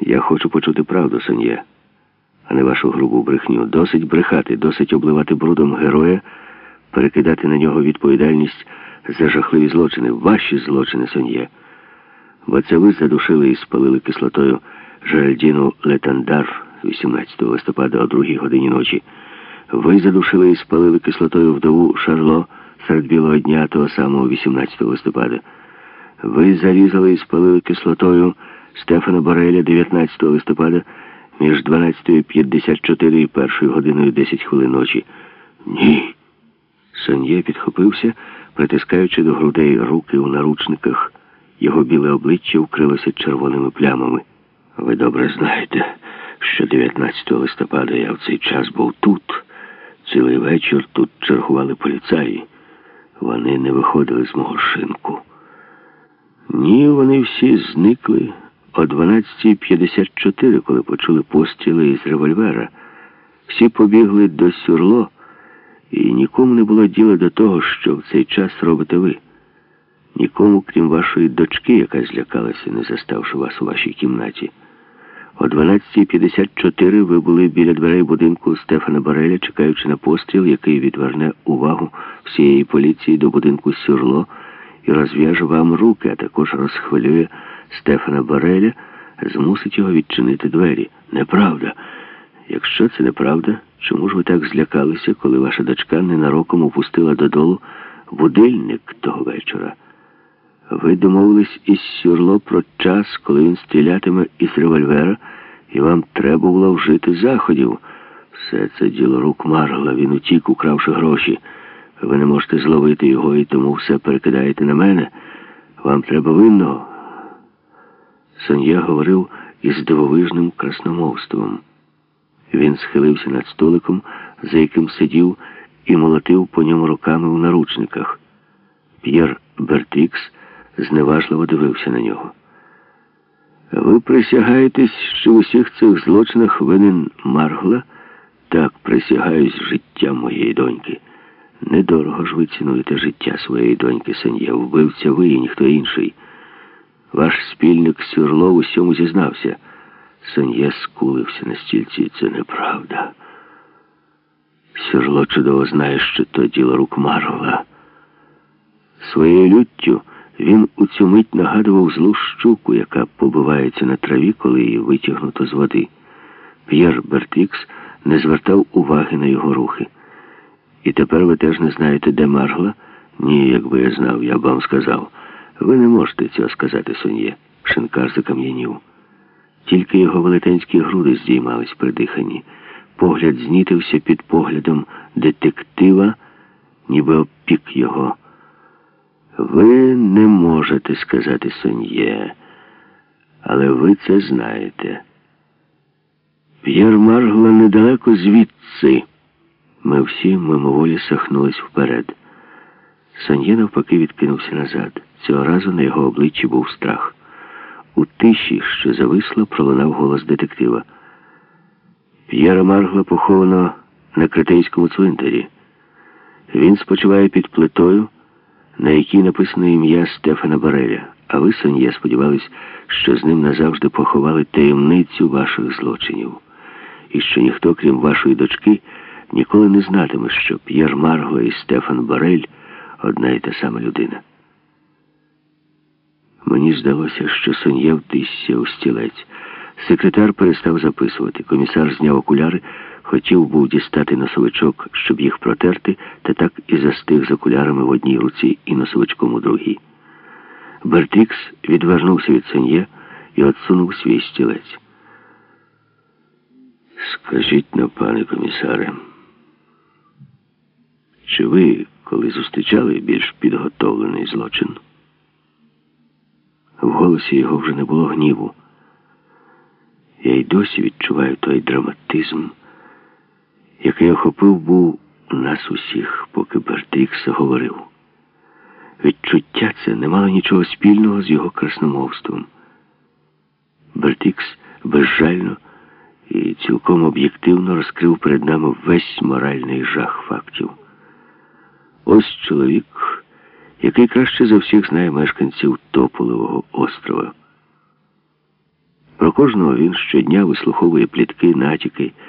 Я хочу почути правду, Сон'є, а не вашу грубу брехню. Досить брехати, досить обливати брудом героя, перекидати на нього відповідальність за жахливі злочини, ваші злочини, Сон'є. Бо це ви задушили і спалили кислотою Жеральдіну Летандар 18 листопада о 2 годині ночі. Ви задушили і спалили кислотою вдову Шарло серед білого дня того самого 18 листопада. Ви зарізали і спалили кислотою Стефана Бореля 19 листопада між 12.54 і 1 годиною 10 хвилин ночі. Ні. Сон'є підхопився, притискаючи до грудей руки у наручниках. Його біле обличчя вкрилося червоними плямами. Ви добре знаєте, що 19 листопада я в цей час був тут. Цілий вечір тут чергували поліцаї. Вони не виходили з мого шинку. Ні, вони всі зникли о 12.54, коли почули постріли із револьвера. Всі побігли до сюрло, і нікому не було діла до того, що в цей час робите ви. Нікому, крім вашої дочки, яка злякалася, не заставши вас у вашій кімнаті. О 12.54 ви були біля дверей будинку Стефана Бореля, чекаючи на постріл, який відверне увагу всієї поліції до будинку Сюрло і розв'яже вам руки, а також розхвилює Стефана Бореля, змусить його відчинити двері. Неправда. Якщо це неправда, чому ж ви так злякалися, коли ваша дочка ненароком опустила додолу будильник того вечора? Ви домовились із Сюрло про час, коли він стрілятиме із револьвера, і вам треба було вжити заходів. Все це діло рук Маргла, він утік, укравши гроші. Ви не можете зловити його і тому все перекидаєте на мене. Вам треба винного. Сон'я говорив із дивовижним красномовством. Він схилився над столиком, за яким сидів, і молотив по ньому руками у наручниках. П'єр Бертікс зневажливо дивився на нього. Ви присягаєтесь, що в усіх цих злочинах винен Маргла? Так присягаюсь життям моєї доньки. Недорого ж ви цінуєте життя своєї доньки, Сен'є. Вбивця ви і ніхто інший. Ваш спільник Сюрло в усьому зізнався. Сон'є скулився на стільці. Це неправда. Сюрло чудово знає, що то діло рук Маргла. Своєю люттю він у цю мить нагадував злу щуку, яка побивається на траві, коли її витягнуто з води. П'єр Бертікс не звертав уваги на його рухи. І тепер ви теж не знаєте, де Маргла? Ні, якби я знав, я б вам сказав. Ви не можете цього сказати, Сон'є. Шинкар закам'янів. Тільки його велетенські груди здіймались при диханні. Погляд знітився під поглядом детектива, ніби обпік його. Ви не можете сказати Сон'є, але ви це знаєте. П'єр Маргла недалеко звідси. Ми всі мимоволі сахнулись вперед. Сон'є навпаки відкинувся назад. Цього разу на його обличчі був страх. У тиші, що зависла, пролунав голос детектива. П'єра Маргла поховано на критейському цвинтарі. Він спочиває під плитою, на якій написано ім'я Стефана Бореля. А ви, Сон'є, сподівались, що з ним назавжди поховали таємницю ваших злочинів. І що ніхто, крім вашої дочки, ніколи не знатиме, що П'єр Марго і Стефан Борель одна і та сама людина. Мені здалося, що Сон'є втисся у стілець. Секретар перестав записувати. Комісар зняв окуляри, хотів був дістати носовичок, щоб їх протерти, та так і застиг з окулярами в одній руці і носовичком у другій. Бертікс відвернувся від Сон'є і отсунув свій стілець. Скажіть на, пане комісаре, чи ви коли зустрічали більш підготовлений злочин? В голосі його вже не було гніву. Я й досі відчуваю той драматизм, який охопив був нас усіх, поки Бертикс говорив. Відчуття це не мало нічого спільного з його красномовством. Бертикс безжально і цілком об'єктивно розкрив перед нами весь моральний жах фактів. Ось чоловік, який краще за всіх знає мешканців Тополевого острова. Про кожного він щодня вислуховує плітки, натяки,